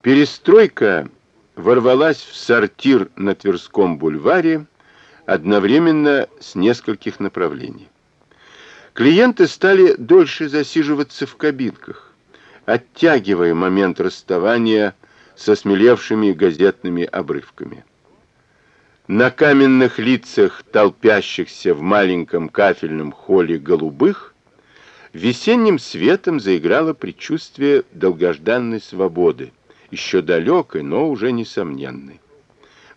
Перестройка ворвалась в сортир на Тверском бульваре одновременно с нескольких направлений. Клиенты стали дольше засиживаться в кабинках, оттягивая момент расставания со смелевшими газетными обрывками. На каменных лицах толпящихся в маленьком кафельном холле голубых весенним светом заиграло предчувствие долгожданной свободы, еще далекой, но уже несомненной.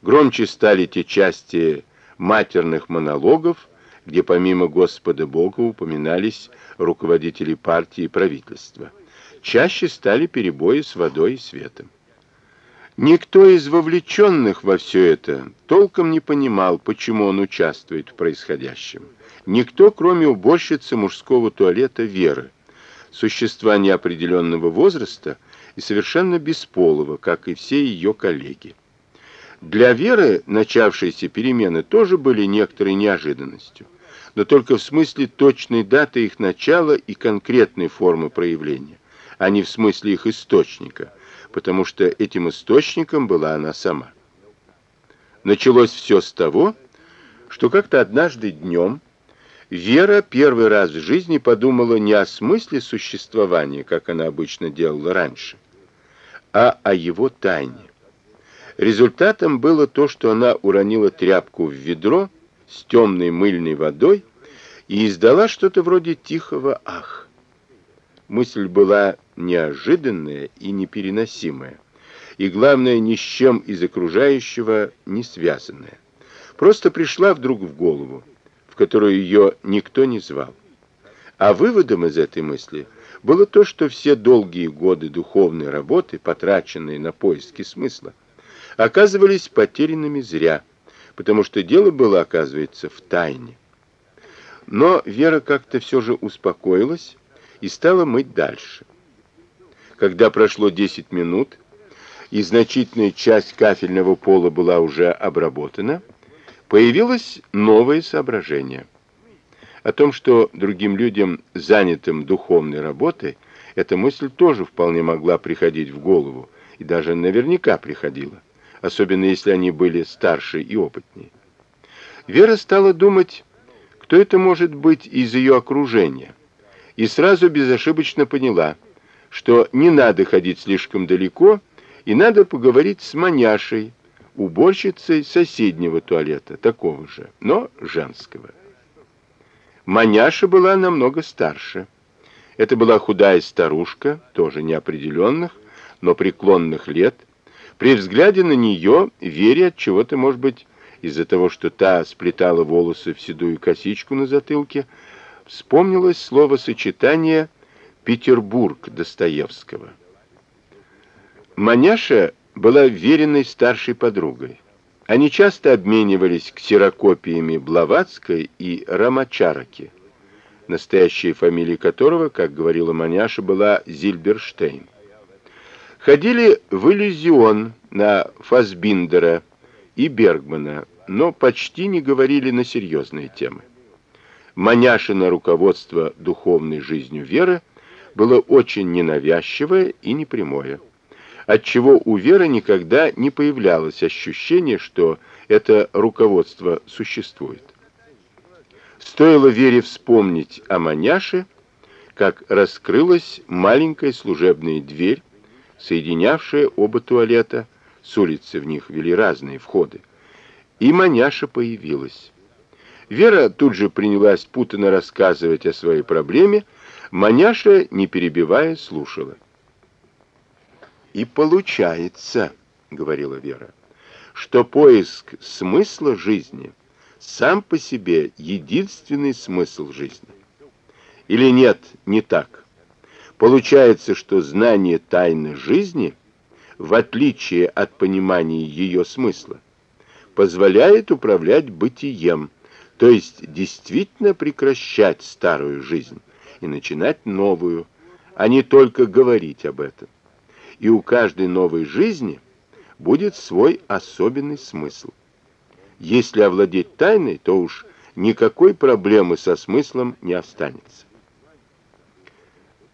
Громче стали те части матерных монологов, где помимо Господа Бога упоминались руководители партии и правительства. Чаще стали перебои с водой и светом. Никто из вовлеченных во все это толком не понимал, почему он участвует в происходящем. Никто, кроме уборщицы мужского туалета Веры, существа неопределенного возраста, и совершенно бесполого, как и все ее коллеги. Для Веры начавшиеся перемены тоже были некоторой неожиданностью, но только в смысле точной даты их начала и конкретной формы проявления, а не в смысле их источника, потому что этим источником была она сама. Началось все с того, что как-то однажды днем Вера первый раз в жизни подумала не о смысле существования, как она обычно делала раньше, а о его тайне. Результатом было то, что она уронила тряпку в ведро с темной мыльной водой и издала что-то вроде тихого «ах». Мысль была неожиданная и непереносимая, и, главное, ни с чем из окружающего не связанная. Просто пришла вдруг в голову, в которую ее никто не звал. А выводом из этой мысли – было то, что все долгие годы духовной работы, потраченные на поиски смысла, оказывались потерянными зря, потому что дело было, оказывается, в тайне. Но Вера как-то все же успокоилась и стала мыть дальше. Когда прошло 10 минут, и значительная часть кафельного пола была уже обработана, появилось новое соображение – о том, что другим людям, занятым духовной работой, эта мысль тоже вполне могла приходить в голову, и даже наверняка приходила, особенно если они были старше и опытнее. Вера стала думать, кто это может быть из ее окружения, и сразу безошибочно поняла, что не надо ходить слишком далеко, и надо поговорить с маняшей, уборщицей соседнего туалета, такого же, но женского. Маняша была намного старше. Это была худая старушка, тоже неопределенных, но преклонных лет. При взгляде на нее Вере от чего-то, может быть, из-за того, что та сплетала волосы в седую косичку на затылке, вспомнилось словосочетание «Петербург» Достоевского. Маняша была веренной старшей подругой. Они часто обменивались ксерокопиями Блаватской и Рамачараки, настоящая фамилия которого, как говорила Маняша, была Зильберштейн. Ходили в иллюзион на Фасбиндера и Бергмана, но почти не говорили на серьезные темы. Маняшина руководство духовной жизнью Веры было очень ненавязчивое и непрямое отчего у Веры никогда не появлялось ощущение, что это руководство существует. Стоило Вере вспомнить о маняше, как раскрылась маленькая служебная дверь, соединявшая оба туалета, с улицы в них вели разные входы, и маняша появилась. Вера тут же принялась путанно рассказывать о своей проблеме, маняша, не перебивая, слушала. И получается, говорила Вера, что поиск смысла жизни сам по себе единственный смысл жизни. Или нет, не так. Получается, что знание тайны жизни, в отличие от понимания ее смысла, позволяет управлять бытием, то есть действительно прекращать старую жизнь и начинать новую, а не только говорить об этом и у каждой новой жизни будет свой особенный смысл. Если овладеть тайной, то уж никакой проблемы со смыслом не останется.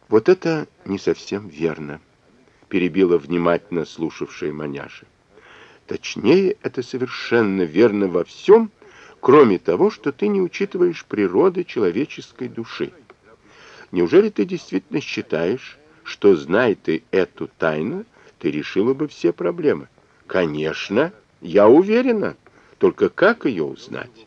Вот это не совсем верно, перебила внимательно слушавшая маняша. Точнее, это совершенно верно во всем, кроме того, что ты не учитываешь природы человеческой души. Неужели ты действительно считаешь, что, зная ты эту тайну, ты решила бы все проблемы? Конечно, я уверена. Только как ее узнать?